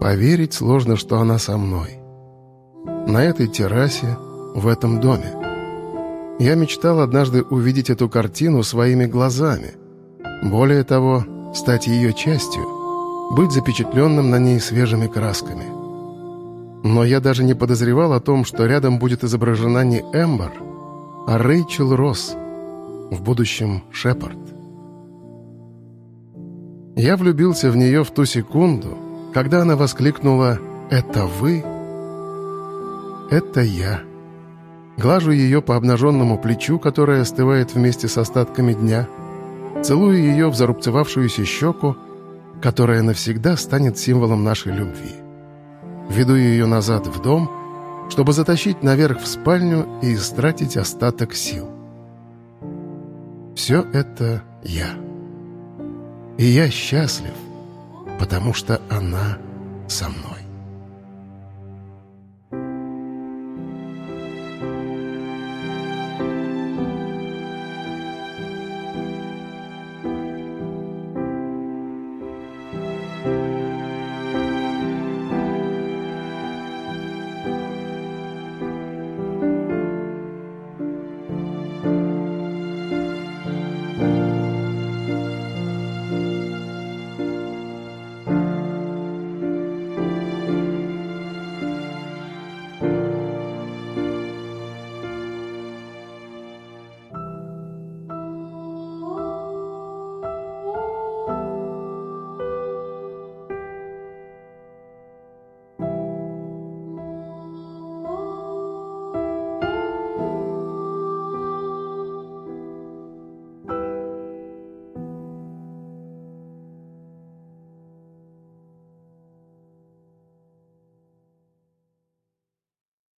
Поверить сложно, что она со мной. На этой террасе, в этом доме. Я мечтал однажды увидеть эту картину своими глазами. Более того, стать ее частью, быть запечатленным на ней свежими красками. Но я даже не подозревал о том, что рядом будет изображена не Эмбер, а Рэйчел Росс, в будущем Шепард. Я влюбился в нее в ту секунду, когда она воскликнула «Это вы?» «Это я». Глажу ее по обнаженному плечу, которое остывает вместе с остатками дня, целую ее в зарубцевавшуюся щеку, которая навсегда станет символом нашей любви. Веду ее назад в дом, чтобы затащить наверх в спальню и истратить остаток сил. Все это я. И я счастлив, потому что она со мной.